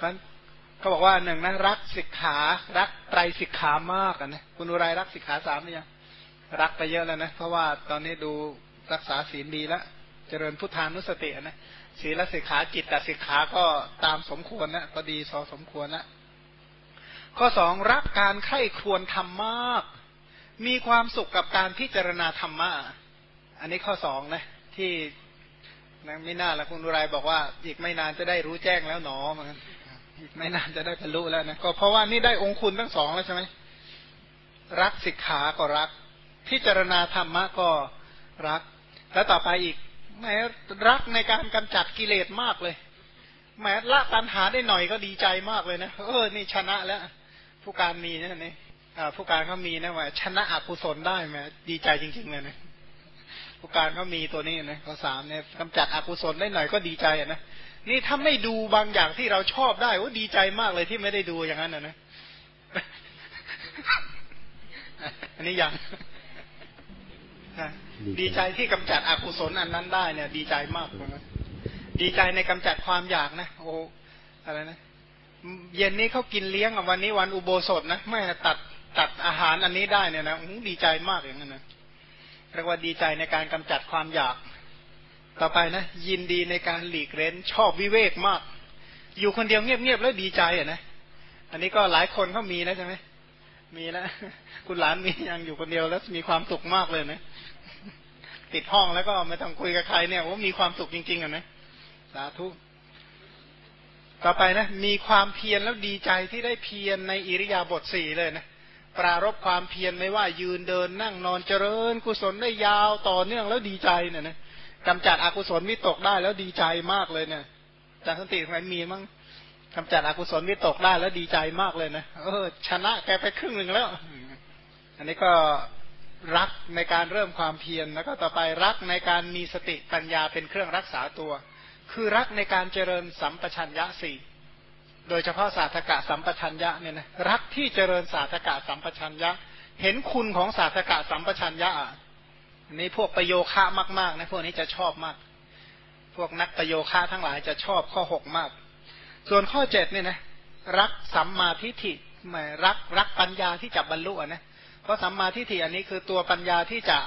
พราะเขาบอกว่าหนึ่งนะรักสิกขารักไตรสิกขามากนะคุณอุไรรักสิกขาสามหรือยังรักไปเยอะแล้วนะเพราะว่าตอนนี้ดูรักษาศีลดีแล้วเจริญพุทธานุสตินะศีลสิกขาจิตตสิกขาก็ตามสมควรนะก็ดีสอสมควรนะข้อสองรักการไข้ควรทำมาก มีความสุขกับการพิจารณาธรรมะอันนี้ข้อสองนะที่นะไม่น่าละคุณดุไรบอกว่า อีกไม่นานจะได้รู้แจ้งแล้วหนอมันอีก ไม่นานจะได้บรรลุแล้วนะก็เพราะว่านี่ได้องคุณทั้งสองแล้วใช่ไหมรักสิกขาก็รัก พิจารณาธรรมะก็รัก แล้วต่อไปอีกแม้รักในการกำจัดกิเลสมากเลยแม้ละตัณหาได้หน่อยก็ดีใจมากเลยนะเออนี่ชนะแล้ว ผู้การมีนะนี่ผู้การเขามีนะว่า ชนะอกุศลได้ไหมดีใจจริง ๆ เลยนะผู้การเขามีตัวนี้นะข้อสามเนี่ยกำจัดอกุศลได้หน่อยก็ดีใจนะ นี่ถ้าไม่ดูบางอย่างที่เราชอบได้ว่าดีใจมากเลยที่ไม่ได้ดูอย่างนั้นนะนะอันนี้ยังดีใจที่กำจัดอกุศลอันนั้นได้เนี่ย ดีใจมากเลยดีใจในกำจัดความอยากนะโอ้อะไรนะเย็นนี้เขากินเลี้ยงวันนี้วันอุโบสถนะไม่ตัดตัดอาหารอันนี้ได้เนี่ยนะดีใจมากอย่างนั้นนะเรียกว่าดีใจในการกำจัดความอยาก ต่อไปนะ ยินดีในการหลีกเล้นชอบวิเวกมาก อยู่คนเดียวเงียบๆแล้วดีใจอะนะอันนี้ก็หลายคนเขามีนะใช่ไหมมีแล้วคุณหลานมียังอยู่คนเดียวแล้วมีความสุขมากเลยนะติดห้องแล้วก็ไม่ต้องคุยกับใครเนี่ยว่ามีความสุขจริงๆอะนะสาธุต่อไปนะ มีความเพียรแล้วดีใจที่ได้เพียรในอิริยาบถสี่เลยนะปรารบความเพียรไม่ว่ายืนเดินนั่งนอนเจริญ กุศลได้ยาวต่อเนื่องแล้วดีใจเนี่ยนะ กำจัดอกุศลวิตกได้แล้วดีใจมากเลยเนี่ยจากสันติทำไมมีมั้งกำจัดอกุศลวิตกได้แล้วดีใจมากเลยนะเออ ชนะแกไปครึ่งหนึ่งแล้ว อันนี้ก็รักในการเริ่มความเพียรแล้วก็ต่อไปรักในการมีสติปัญญาเป็นเครื่องรักษาตัว คือรักในการเจริญสัมปชัญญะสี่โดยเฉพาะสาธกะสัมปชัญญะเนี่ยนะรักที่เจริญสาธกะสัมปชัญญะ เห็นคุณของสาธกะสัมปชัญญะอั นนี้พวกประโยคะมากๆนะพวกนี้จะชอบมาก พวกนักประโยคะทั้งหลายจะชอบข้อหกมาก ส่วนข้อเจ็ดเนี่ยนะรักสัมมาทิฏฐิหมายรักรักปัญญาที่จะบรรลุนะเพราะสัมมาทิฏฐิอันนี้คือตัวปัญญาที่จะ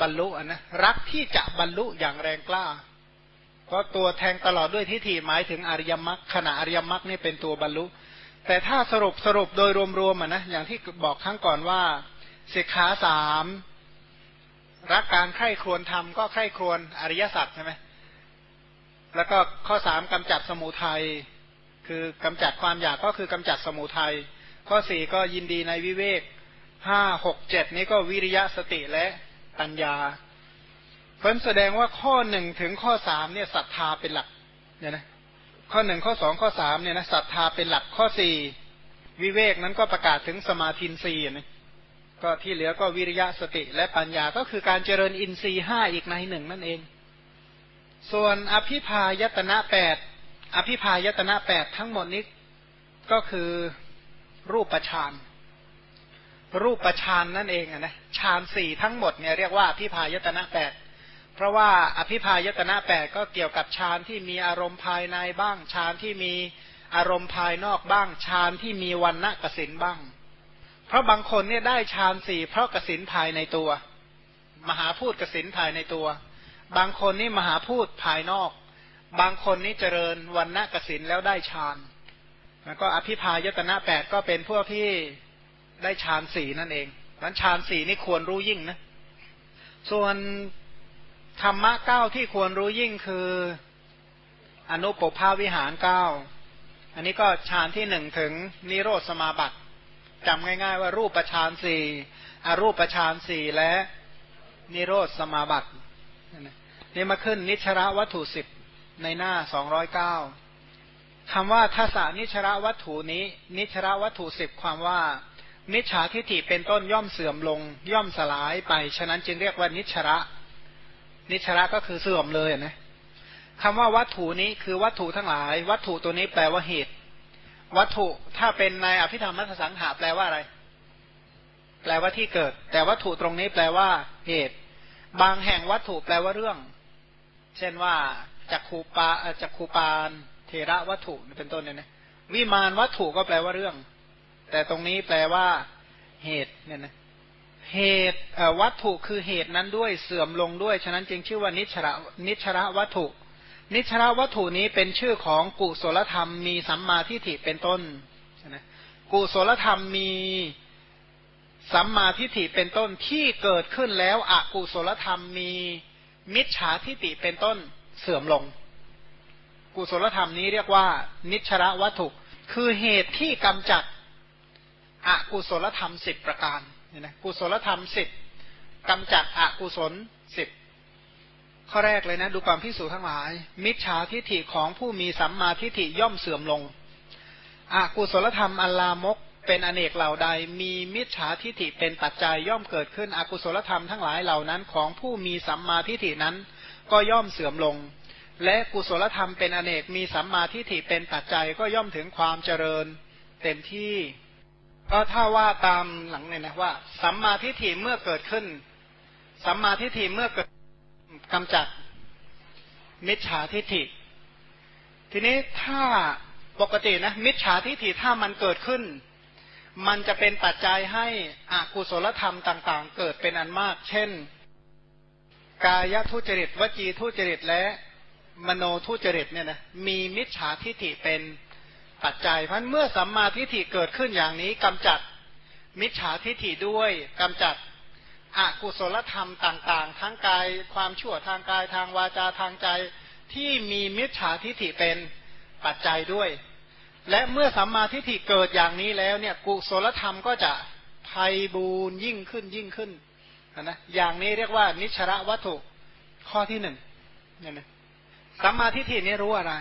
บรรลุนะรักที่จะบรรลุอย่างแรงกล้า เพราะตัวแทงตลอดด้วยทิฏฐิหมายถึงอริยมรรคขณะอริยมรรคนี่เป็นตัวบรรลุ แต่ถ้าสรุปสรุปโดยรวมๆอะนะอย่างที่บอกครั้งก่อนว่าสิกขาสาม รักการไข้ครวนทำก็ไข้ครวนอริยสัจใช่ไหมแล้วก็ข้อสามกำจัดสมุทัยคือกำจัดความอยากก็คือกำจัดสมุทัยข้อสี่ก็ยินดีในวิเวกห้าหกเจ็ดนี้ก็วิริยะสติและปัญญาเพราะแสดงว่าข้อหนึ่งถึงข้อสามเนี่ยศรัทธาเป็นหลักเนี่ยนะข้อหนึ่งข้อสองข้อสามเนี่ยนะศรัทธาเป็นหลักข้อสี่วิเวกนั้นก็ประกาศถึงสมาธินรีนะ ก็ที่เหลือก็วิริยะสติและปัญญาก็คือการเจริญอินทรีห้าอีกในหนึ่งนั่นเอง ส่วนอภิพายตนะแปดอภิพายตนะแปดทั้งหมดนี้ก็คือรูปฌานรูปฌานนั่นเองนะฌานสี่ทั้งหมดเนี่ยเรียกว่าอภิพายตนะแปดเพราะว่าอภิพายตนะแปดก็เกี่ยวกับฌานที่มีอารมณ์ภายในบ้างฌานที่มีอารมณ์ภายนอกบ้างฌานที่มีวันณะกสินบ้าง ราะบางคนเนี่ยได้ฌานสี่เพราะกสินภายในตัว มหาพูดกสินภายในตัว บางคนนี่มหาพูดภายนอก บางคนนี่เจริญวันณะกสินแล้วได้ฌานแล้วก็อภิพายตนะแปดก็เป็นพวกที่ได้ฌานสี่นั่นเองนั้นฌานสี่นี่ควรรู้ยิ่งนะ ส่วนธรรมะเก้าที่ควรรู้ยิ่งคือ อนุปภาวิหารเก้า อันนี้ก็ฌานที่หนึ่งถึงนิโรธสมาบัติ จำง่ายๆว่ารูปฌานสี่อรูปฌานสี่และนิโรธสมาบัตินี่มาขึ้นนิชระวัตถุสิบในหน้าสองร้อยเก้าคำว่าทัศนิชระวัตถุนี้ นิชระวัตถุสิบความว่า นิชาทิฏฐิเป็นต้นย่อมเสื่อมลง ย่อมสลายไป ฉะนั้นจึงเรียกว่านิชระ นิชระก็คือเสื่อมเลยนะคำว่าวัตถุนี้คือวัตถุทั้งหลาย วัตถุตัวนี้แปลว่าเหตุ วัตถุถ้าเป็นในอภิธรรมมัทสังหาแปลว่าอะไร แปลว่าที่เกิด แต่วัตถุตรงนี้แปลว่าเหตุ บางแห่งวัตถุแปลว่าเรื่อง เช่นว่าจักขูปาจักขูปานเทระวัตถุเป็นต้นเนี่ยนะวิมานวัตถุก็แปลว่าเรื่อง แต่ตรงนี้แปลว่าเหตุเนี่ยนะเหตุวัตถุคือเหตุนั้นด้วยเสื่อมลงด้วย ฉะนั้นจึงชื่อว่านิชระนิชระวัตถุ นิชระวัตถุนี้เป็นชื่อของกุศลธรรมมีสัมมาทิฏฐิเป็นต้นนะกุศลธรรมมีสัมมาทิฏฐิเป็นต้นที่เกิดขึ้นแล้วอกุศลธรรมมีมิจฉาทิฏฐิเป็นต้นเสื่อมลง กุศลธรรมนี้เรียกว่า นิชระวัตถุ คือเหตุที่กำจัดอกุศลธรรมสิบประการเนี่ยนะกุศลธรรมสิบกำจัดอกุศลสิบ ข้อแรกเลยนะ ดูความพิสูจน์ทั้งหลาย มิจฉาทิฏฐิของผู้มีสัมมาทิฏฐิย่อมเสื่อมลงอกุศลธรรมอัลลามกเป็นอเนกเหล่าใด มีมิจฉาทิฏฐิเป็นปัจจัยย่อมเกิดขึ้นอกุศลธรรมทั้งหลายเหล่านั้นของผู้มีสัมมาทิฏฐินั้น ก็ย่อมเสื่อมลง และกุศลธรรมเป็นอเนกมีสัมมาทิฏฐิเป็นปัจจัยก็ย่อมถึงความเจริญ เต็มที่ก็ถ้าว่าตามหลังเนี่ยนะว่า สัมมาทิฏฐิเมื่อเกิดขึ้น สัมมาทิฏฐิเมื่อเกิด กำจัดมิจฉาทิฏฐิ ทีนี้ถ้าปกตินะ มิจฉาทิฏฐิถ้ามันเกิดขึ้น มันจะเป็นปัจจัยให้อกุศลธรรมต่าง ๆ เกิดเป็นอันมาก เช่น กายทุจริตวจีทุจริตและมโนทุจริตเนี่ยนะมีมิจฉาทิฏฐิเป็นปัจจัยเพราะเมื่อสัมมาทิฏฐิเกิดขึ้นอย่างนี้กำจัดมิจฉาทิฏฐิด้วยกำจัด อกุศลธรรมต่างๆ ทั้งกายความชั่วทางกายทางวาจาทางใจที่มีมิจฉาทิฏฐิเป็นปัจจัยด้วย และเมื่อสัมมาทิฏฐิเกิดอย่างนี้แล้วเนี่ยกุศลธรรมก็จะไพบูรยิ่งขึ้นยิ่งขึ้นนะอย่างนี้เรียกว่านิชระวัตถุข้อที่หนึ่งเนี่ยนะสัมมาทิฏฐินี้รู้อะไร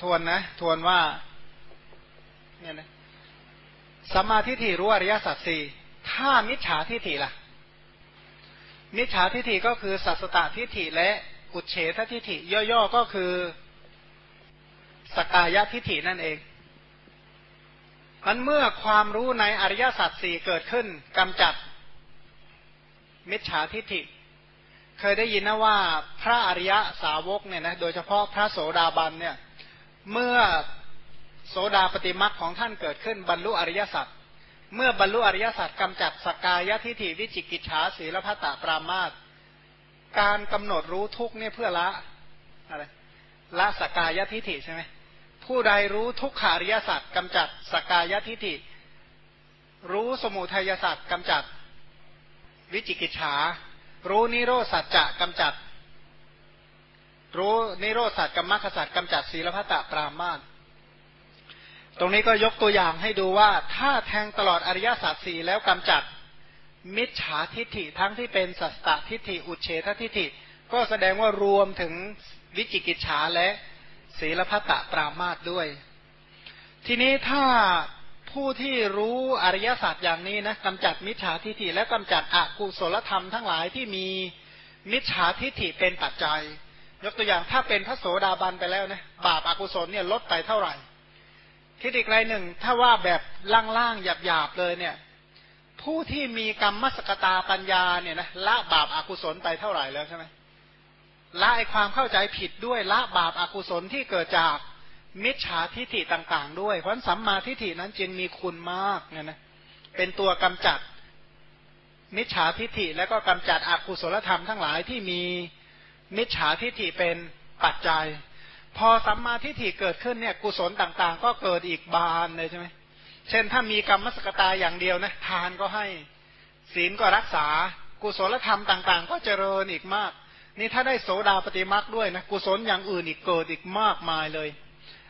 ทวนนะ ทวนว่าเนี่ยนะสัมมาทิฏฐิรู้อริยสัจสี่ ถ้ามิจฉาทิฏฐิล่ะ มิจฉาทิฏฐิก็คือสัสตตทิฏฐิและอุเฉททิฏฐิ ย่อๆก็คือสกายทิฏฐินั่นเองมันเมื่อความรู้ในอริยสัจสี่เกิดขึ้นกำจัด มิจฉาทิฏฐิ เคยได้ยินนะว่าพระอริยสาวกเนี่ยนะโดยเฉพาะพระโสดาบันเนี่ย เมื่อโสดาปฏิมักของท่านเกิดขึ้นบรรลุอริยสัจ เมื่อบรรลุอริยสัจกำจัดสกายทิฏฐิวิจิกิจฉาศีลพัตตปรามาตการกำหนดรู้ทุกเนี่ยเพื่อละอะไรละสกายทิฏฐิใช่ไหมผู้ใดรู้ทุกขาริยสัจกำจัดสกายทิฏฐิ รู้สมุทัยสัจกำจัดวิจิกิจฉา รู้นิโรสัจจะกำจัด รู้นิโรสัจกัมมคสัจกำจัดศีลพัตตปรามาต ตรงนี้ก็ยกตัวอย่างให้ดูว่าถ้าแทงตลอดอริยสัจสี่แล้วกำจัดมิจฉาทิฏฐิทั้งที่เป็นสัสตทิฏฐิอุเฉททิฏฐิ ก็แสดงว่ารวมถึงวิจิกิจฉาและศีลพัตตปรามาตด้วย ทีนี้ถ้าผู้ที่รู้อริยสัจอย่างนี้นะกำจัดมิจฉาทิฏฐิและกำจัดอกุศลธรรมทั้งหลายที่มีมิจฉาทิฏฐิเป็นปัจจัย ยกตัวอย่างถ้าเป็นพระโสดาบันไปแล้วนะบาปอากุศลเนี่ยลดไปเท่าไหร่ คิดอีกไรหนึ่ง ถ้าว่าแบบล่างๆหยาบๆเลยเนี่ย ผู้ที่มีกรรมมสกตาปัญญาเนี่ยนะละบาปอากุศลไปเท่าไหร่แล้วใช่ไหมละไอความเข้าใจผิดด้วยละบาปอากุศลที่เกิดจากมิจฉาทิฏฐิต่าง ๆ ด้วย เพราะสัมมาทิฏฐินั้นจึงมีคุณมากเนี่ยนะเป็นตัวกำจัดมิจฉาทิฏฐิแล้วก็กำจัดอกุศลธรรมทั้งหลายที่มีมิจฉาทิฏฐิเป็นปัจจัย พอสัมมาทิฏฐิเกิดขึ้นเนี่ยกุศลต่างๆ ก็เกิดอีกบานเลยใช่ไหมเช่นถ้ามีกรรมสกตาอย่างเดียวนะทานก็ให้ศีลก็รักษา กุศลธรรมต่างๆ ก็เจริญอีกมาก นี่ถ้าได้โสดาปฏิมักด้วยนะกุศลอย่างอื่นอีกเกิดอีกมากมายเลย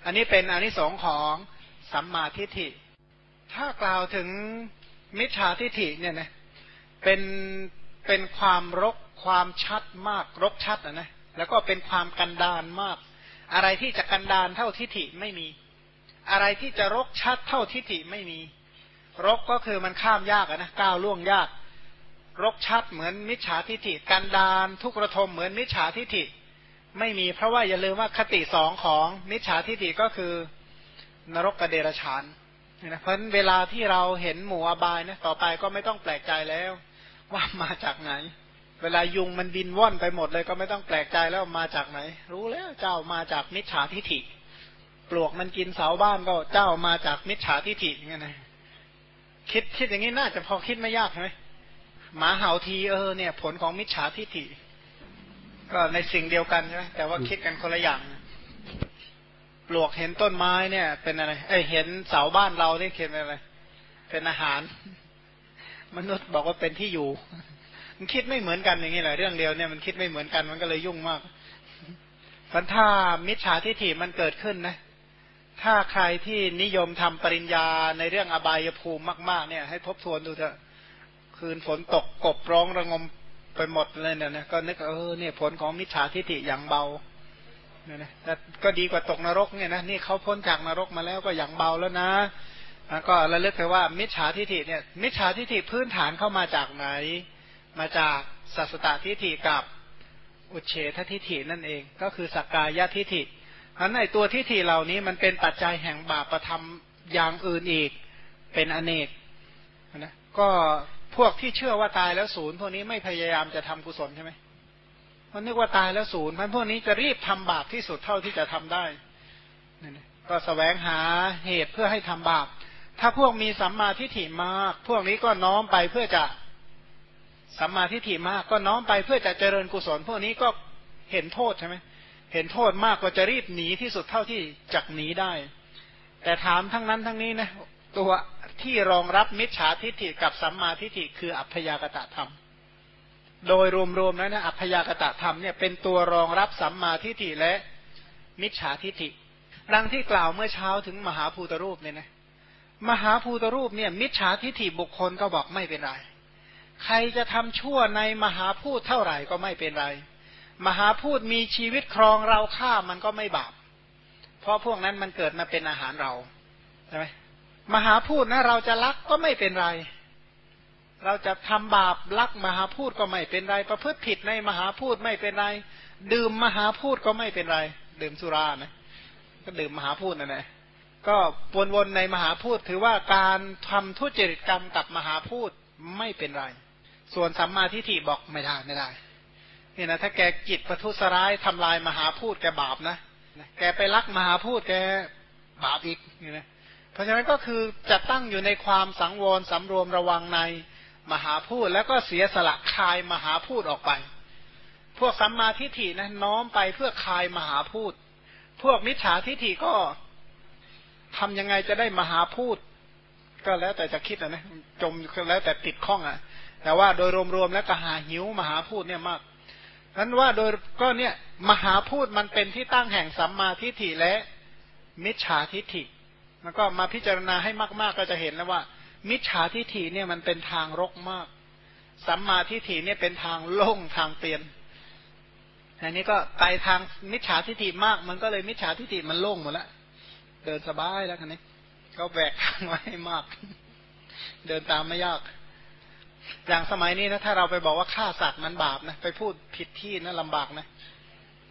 อันนี้เป็นอันที่สองของสัมมาทิฏฐิ ถ้ากล่าวถึงมิจฉาทิฏฐิเนี่ยนะเป็นเป็นความรกความชัดมากรกชัดอะนะแล้วก็เป็นความกันดานมาก อะไรที่จะกันดานเท่าทิฏฐิไม่มี อะไรที่จะรกชัดเท่าทิฏฐิไม่มี รกก็คือมันข้ามยากนะก้าวล่วงยาก รกชัดเหมือนมิจฉาทิฏฐิกันดานทุกระทมเหมือนมิจฉาทิฏฐิไม่มีเพราะว่าอย่าลืมว่าคติสองของมิจฉาทิฏฐิก็คือนรกกระเดรชานนะเพราะเวลาที่เราเห็นหมู่อบายนะต่อไปก็ไม่ต้องแปลกใจแล้ว ว่ามาจากไหน เวลายุงมันบินว่อนไปหมดเลยก็ไม่ต้องแปลกใจแล้วมาจากไหน รู้แล้วเจ้ามาจากมิจฉาทิฐิ ปลวกมันกินเสาบ้านก็เจ้ามาจากมิจฉาทิฐิเงี้ยนะคิดคิดอย่างนี้น่าจะพอคิดไม่ยากใช่ไหมหมาเห่าทีเออเนี่ย ผลของมิจฉาทิฐิ ก็ในสิ่งเดียวกันใช่ไหมแต่ว่าคิดกันคนละอย่าง ปลวกเห็นต้นไม้เนี่ย เป็นอะไร เอ้เห็นเสาบ้านเราเนี่เป็นอะไร เป็นอาหาร มนุษย์บอกว่าเป็นที่อยู่ มันคิดไม่เหมือนกันอย่างนี้แหละเรื่องเดียวเนี่ยมันคิดไม่เหมือนกันมันก็เลยยุ่งมากพันธามิจฉาทิฏฐิมันเกิดขึ้นนะ ถ้าใครที่นิยมทำปริญญาในเรื่องอบายภูมิมาก ๆ เนี่ย ให้ทบทวนดูเถอะ คืนฝนตกกบร้องระงมไปหมดเลยเนี่ยนะก็นึกเออเนี่ยผลของมิจฉาทิฏฐิอย่างเบาเนี่ยนะแต่ก็ดีกว่าตกนรกเนี่ยนะนี่เขาพ้นจากนรกมาแล้วก็อย่างเบาแล้วนะก็ระลึกไปว่ามิจฉาทิฏฐิเนี่ย มิจฉาทิฏฐิพื้นฐานเข้ามาจากไหน มาจากสัสตตทิฏฐิกับอุเฉททิฏฐินั่นเอง ก็คือสักกายทิฏฐิอันในตัวทิฏฐิเหล่านี้มันเป็นปัจจัยแห่งบาปประทำอย่างอื่นอีกเป็นอเนกนะก็พวกที่เชื่อว่าตายแล้วศูนย์พวกนี้ไม่พยายามจะทำกุศลใช่ไหมมันนึกว่าตายแล้วศูนย์พันพวกนี้จะรีบทำบาปที่สุดเท่าที่จะทำได้นี่ก็สแสวงหาเหตุเพื่อให้ทำบาป ถ้าพวกมีสัมมาทิฏฐิมาก พวกนี้ก็น้อมไปเพื่อจะ สัมมาทิฏฐิมากก็น้อมไปเพื่อจะเจริญกุศลพวกนี้ก็เห็นโทษใช่ไหมเห็นโทษมากก็จะรีบหนีที่สุดเท่าที่จะหนีได้ แต่ถามทั้งนั้นทั้งนี้นะตัวที่รองรับมิจฉาทิฏฐิกับสัมมาทิฏฐิคืออัพยากตะธรรม โดยรวมๆแล้วนะอัพยากตะธรรมเนี่ยเป็นตัวรองรับสัมมาทิฏฐิและมิจฉาทิฏฐิดังที่กล่าวเมื่อเช้าถึงมหาภูตรูปเนี่ยนะมหาภูตรูปเนี่ยมิจฉาทิฏฐิบุคคลก็บอกไม่เป็นไร ใครจะทำชั่วในมหาพูดเท่าไหร่ก็ไม่เป็นไร มหาพูดมีชีวิตครองเราฆ่ามันก็ไม่บาป เพราะพวกนั้นมันเกิดมาเป็นอาหารเราใช่ไหมมหาพูดนะเราจะลักก็ไม่เป็นไร เราจะทำบาปลักมหาพูดก็ไม่เป็นไร ประพฤติผิดในมหาพูดไม่เป็นไร ดื่มมหาพูดก็ไม่เป็นไร ดื่มสุรานะก็ดื่มมหาพูดนั่นแหละก็วนๆในมหาพูดถือว่าการทำทุจริตกรรมกับมหาพูดไม่เป็นไร ส่วนสัมมาทิฏฐิบอกไม่ได้ไม่ได้นี่นะถ้าแกจิตประทุษร้ายทำลายมหาพูดแกบาปนะแกไปลักมหาพูดแกบาปอีกนี่นะเพราะฉะนั้นก็คือจะตั้งอยู่ในความสังวรสำรวมระวังในมหาพูดแล้วก็เสียสละคายมหาพูดออกไป พวกสัมมาทิฏฐินะน้อมไปเพื่อคายมหาพูด พวกมิจฉาทิฏฐิก็ทำยังไงจะได้มหาพูด ก็แล้วแต่จะคิดนะนะจมแล้วแต่ติดข้องอะ แต่ว่าโดยรวมๆแล้วก็หาหิวมหาพูดเนี่ยมากนั้นว่าโดยก็เนี่ยมหาพูดมันเป็นที่ตั้งแห่งสัมมาทิฏฐิและมิจฉาทิฏฐิมันก็มาพิจารณาให้มากๆก็จะเห็นแล้วว่า มิจฉาทิฏฐิเนี่ยมันเป็นทางรกมาก สัมมาทิฏฐิเนี่ยเป็นทางโล่งทางเปลี่ยนอันนี้ก็ไปทางมิจฉาทิฏฐิมาก มันก็เลยมิจฉาทิฏฐิมันโล่งหมดแล้วเดินสบายแล้วคันนี้ ก็แบกทางไว้มาก เดินตามไม่ยาก อย่างสมัยนี้นะถ้าเราไปบอกว่าฆ่าสัตว์มันบาปนะไปพูดผิดที่นะลำบากนะ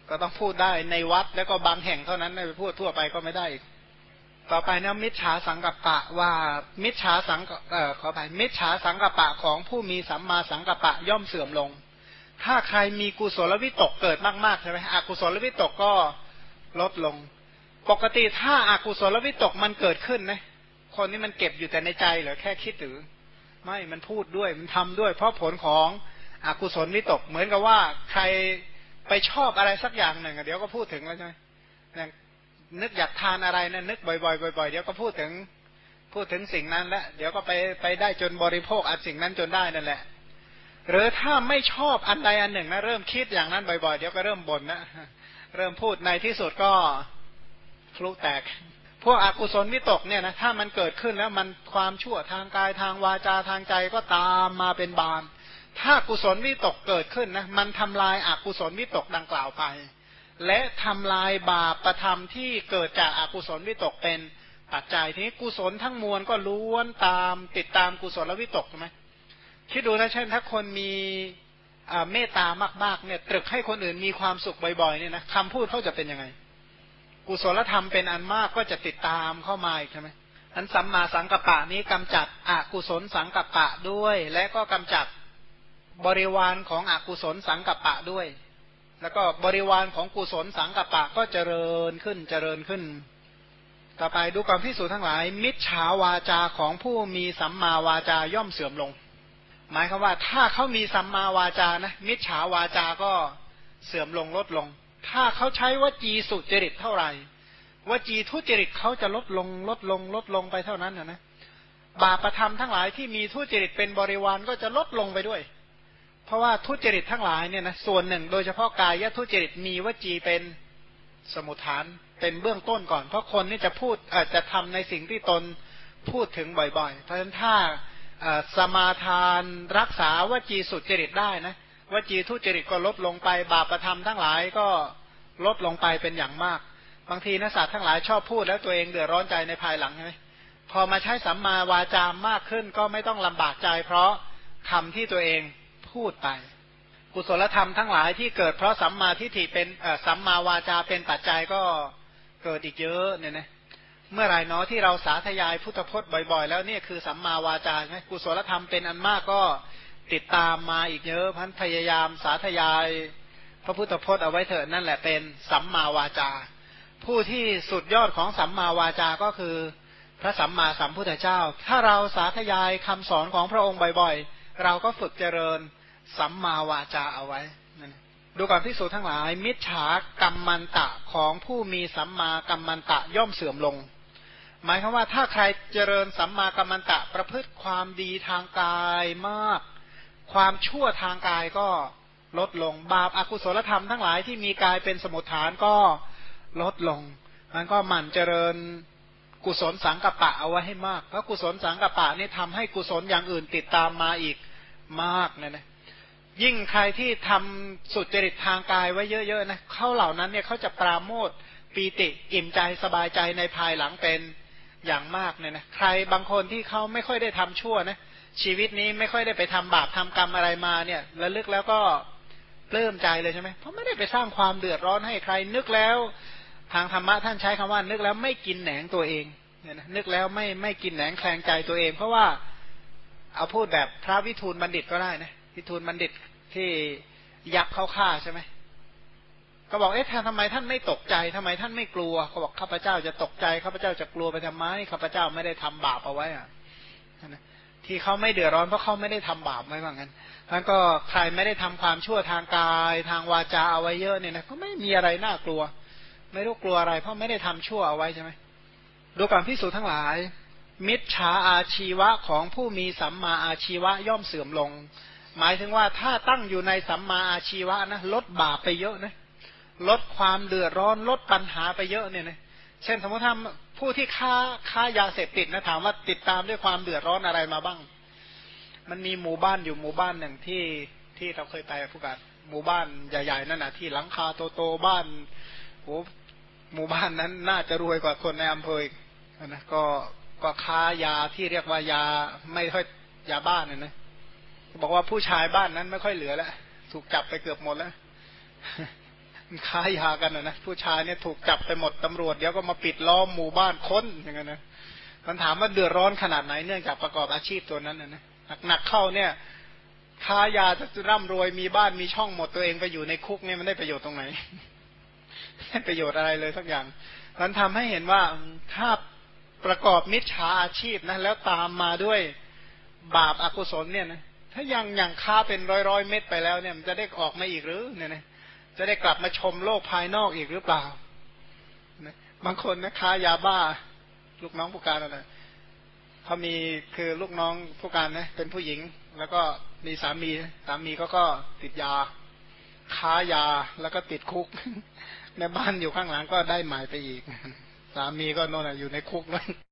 ก็ต้องพูดได้ในวัดแล้วก็บางแห่งเท่านั้นไปพูดทั่วไปก็ไม่ได้อีกต่อไปนะมิจฉาสังกัปปะว่ามิจฉาสังเอ่อขอไปมิจฉาสังกัปปะของผู้มีสัมมาสังกัปปะย่อมเสื่อมลง ถ้าใครมีกุศลวิตกเกิดมากๆใช่ไหมอกุศลวิตกก็ลดลง ปกติถ้าอากุศลวิตกมันเกิดขึ้นนะคนนี้มันเก็บอยู่แต่ในใจเหรอแค่คิดหรือ ไม่มันพูดด้วยมันทำด้วย เพราะผลของอกุศลวิตกเหมือนกับว่าใครไปชอบอะไรสักอย่างหนึ่งเดี๋ยวก็พูดถึงแล้วใช่ไหมนึกอยากทานอะไรนะนึกบ่อยๆบ่อยๆเดี๋ยวก็พูดถึงพูดถึงสิ่งนั้นแล้วเดี๋ยวก็ไปไปได้จนบริโภคอันสิ่งนั้นจนได้นั่นแหละ หรือถ้าไม่ชอบอันใดอันหนึ่งนะเริ่มคิดอย่างนั้นบ่อยๆเดี๋ยวก็เริ่มบ่นนะเริ่มพูดในที่สุดก็คลุแตก พวกอกุศลวิตกเนี่ยนะถ้ามันเกิดขึ้นแล้วมันความชั่วทางกายทางวาจาทางใจก็ตามมาเป็นบาน ถ้ากุศลวิตกเกิดขึ้นนะมันทำลายอากุศลวิตกดังกล่าวไป และทำลายบาปประธรรมที่เกิดจากอากุศลวิตกเป็นปัจจัยทีนี้กุศลทั้งมวลก็ล้วนตามติดตามกุศลวิตกใช่ไหมคิดดูนะเช่นถ้าคนมีเมตตามากๆเนี่ยตรึกให้คนอื่นมีความสุขบ่อยๆเนี่ยนะคำพูดเขาจะเป็นยังไง กุศลธรรมเป็นอันมากก็จะติดตามเข้ามาใช่ไหมอันสัมมาสังกัปปะนี้กำจัดอกุศลสังกัปปะด้วย และก็กำจัดบริวารของอกุศลสังกัปปะด้วย แล้วก็บริวารของกุศลสังกัปปะก็เจริญขึ้นเจริญขึ้น ต่อไปดูความพิสูจน์ทั้งหลาย มิจฉาวาจาของผู้มีสัมมาวาจาย่อมเสื่อมลง หมายความว่าถ้าเขามีสัมมาวาจานะมิจฉาวาจาก็เสื่อมลงลดลง ถ้าเขาใช้วจีสุจริตเท่าไหร่วจีทุจริตเขาจะลดลงลดลงลดลงไปเท่านั้นนะนะบาปประธรรมทั้งหลายที่มีทุจริตเป็นบริวารก็จะลดลงไปด้วย เพราะว่าทุจริตทั้งหลายเนี่ยนะส่วนหนึ่ง โดยเฉพาะกายทุจริตมีวจีเป็นสมุทฐานเป็นเบื้องต้นก่อน เพราะคนนี่จะพูดอาจจะทำในสิ่งที่ตนพูดถึงบ่อยๆ เพราะฉะนั้นถ้าสมาทานรักษาวจีสุจริตได้นะ วจีทุจริตก็ลดลงไป บาปธรรมทั้งหลายก็ลดลงไปเป็นอย่างมาก บางทีนักสัตว์ทั้งหลายชอบพูดแล้วตัวเองเดือดร้อนใจในภายหลังใช่ไหมพอมาใช้สัมมาวาจามากขึ้นก็ไม่ต้องลำบากใจ เพราะคำที่ตัวเองพูดไป กุศลธรรมทั้งหลายที่เกิดเพราะสัมมาทิฏฐิเป็นสัมมาวาจาเป็นปัจจัยก็เกิดอีกเยอะเนี่ยนะเมื่อไรเนาะที่เราสาธยายพุทธพจน์บ่อยๆ แล้วเนี่ยคือสัมมาวาจาใช่ไหมกุศลธรรมเป็นอันมากก็ ติดตามมาอีกเยอะพันพยายามสาธยาย พระพุทธพจน์เอาไว้เถิดนั่นแหละเป็นสัมมาวาจา ผู้ที่สุดยอดของสัมมาวาจาก็คือพระสัมมาสัมพุทธเจ้า ถ้าเราสาธยายคำสอนของพระองค์บ่อยๆ เราก็ฝึกเจริญสัมมาวาจาเอาไว้ดูก่อนพิสูจทั้งหลาย มิจฉากรรมมันตะของผู้มีสัมมากัมมันตะย่อมเสื่อมลง หมายความว่าถ้าใครเจริญสัมมากัมมันตะประพฤติความดีทางกายมาก ความชั่วทางกายก็ลดลง บาปอากุศลธรรมทั้งหลายที่มีกายเป็นสมุทฐานก็ลดลง มันก็หมั่นเจริญกุศลสังกัปปะเอาไว้ให้มาก เพราะกุศลสังกัปปะนี่ทำให้กุศลอย่างอื่นติดตามมาอีกมากเนะนะยิ่งใครที่ทำสุจริตทางกายไว้เยอะๆนะเขาเหล่านั้นเนี่ยเขาจะปราโมทปีติอิ่มใจสบายใจในภายหลังเป็นอย่างมากเนี่ยนะใครบางคนที่เขาไม่ค่อยได้ทำชั่วนะ ชีวิตนี้ไม่ค่อยได้ไปทำบาปทำกรรมอะไรมาเนี่ยระลึกแล้วก็เลิ่มใจเลยใช่ไหมเพราะไม่ได้ไปสร้างความเดือดร้อนให้ใคร นึกแล้วทางธรรมะท่านใช้คำว่า นึกแล้วไม่กินแหนงตัวเองเนี่ยนะนึกแล้วไม่ไม่กินแหนงแคลงใจตัวเอง เพราะว่าเอาพูดแบบพระวิทูลบัณฑิตก็ได้นะวิทูลบัณฑิตที่ยักษ์เขาฆ่าใช่ไหมก็บอกเอ๊ะท่านทำไมท่านไม่ตกใจทำไมท่านไม่กลัวเขาบอกข้าพเจ้าจะตกใจข้าพเจ้าจะกลัวไปทำไมข้าพเจ้าไม่ได้ทำบาปเอาไว้อะ ที่เขาไม่เดือดร้อนเพราะเขาไม่ได้ทำบาปไว้เหมือนกันแล้วก็ใครไม่ได้ทำความชั่วทางกายทางวาจาเอาไว้เยอะเนี่ยนะก็ไม่มีอะไรน่ากลัว ไม่รู้กลัวอะไร เพราะไม่ได้ทำชั่วเอาไว้ใช่ไหมดูก่อนพิสูจน์ทั้งหลาย มิจฉาอาชีวะของผู้มีสัมมาอาชีวะย่อมเสื่อมลง หมายถึงว่าถ้าตั้งอยู่ในสัมมาอาชีวะนะลดบาปไปเยอะนะลดความเดือดร้อนลดปัญหาไปเยอะเนี่ยนะ เช่นสมมติถ้าผู้ที่ค้าค้ายาเสพติดนะถามว่าติดตามด้วยความเดือดร้อนอะไรมาบ้าง มันมีหมู่บ้านอยู่หมู่บ้านหนึ่งที่ที่เราเคยไปผู้การหมู่บ้านใหญ่ๆนั่นนะที่หลังคาโตๆบ้านโอ้หมู่บ้านนั้นน่าจะรวยกว่าคนในอำเภออีกนะก็ก็ค้ายาที่เรียกว่ายาไม่ค่อยยาบ้านนี่ยนะบอกว่าผู้ชายบ้านนั้นไม่ค่อยเหลือแล้วถูกจับไปเกือบหมดแล้ว ค้ายากันนะนะผู้ชายเนี่ยถูกจับไปหมดตำรวจเดี๋ยวก็มาปิดล้อมหมู่บ้านค้นอย่างเงี้ยนะมันถามว่าเดือดร้อนขนาดไหนเนื่องจากประกอบอาชีพตัวนั้นนะนะหนักเข้าเนี่ยค้ายาจะร่ำรวยมีบ้านมีช่องหมดตัวเองไปอยู่ในคุกเนี่ยมันได้ประโยชน์ตรงไหนไม่ประโยชน์อะไรเลยสักอย่างมันทำให้เห็นว่าถ้าประกอบมิจฉาอาชีพนะแล้วตามมาด้วยบาปอากุศลเนี่ยนะถ้ายังยังค้าเป็นร้อยร้อยเม็ดไปแล้วเนี่ยมันจะได้ออกมาอีกหรือเนี่ยนะ จะได้กลับมาชมโลกภายนอกอีกหรือเปล่านะบางคนนะค้ายาบ้า ลูกน้องผู้การอะไรเขามีคือลูกน้องผู้การนะเป็นผู้หญิง แล้วก็มีสามีสามีก็ก็ติดยา ค้ายาแล้วก็ติดคุกในบ้านอยู่ข้างหลังก็ได้หมายไปอีก สามีก็น่นอยู่ในคุกเลย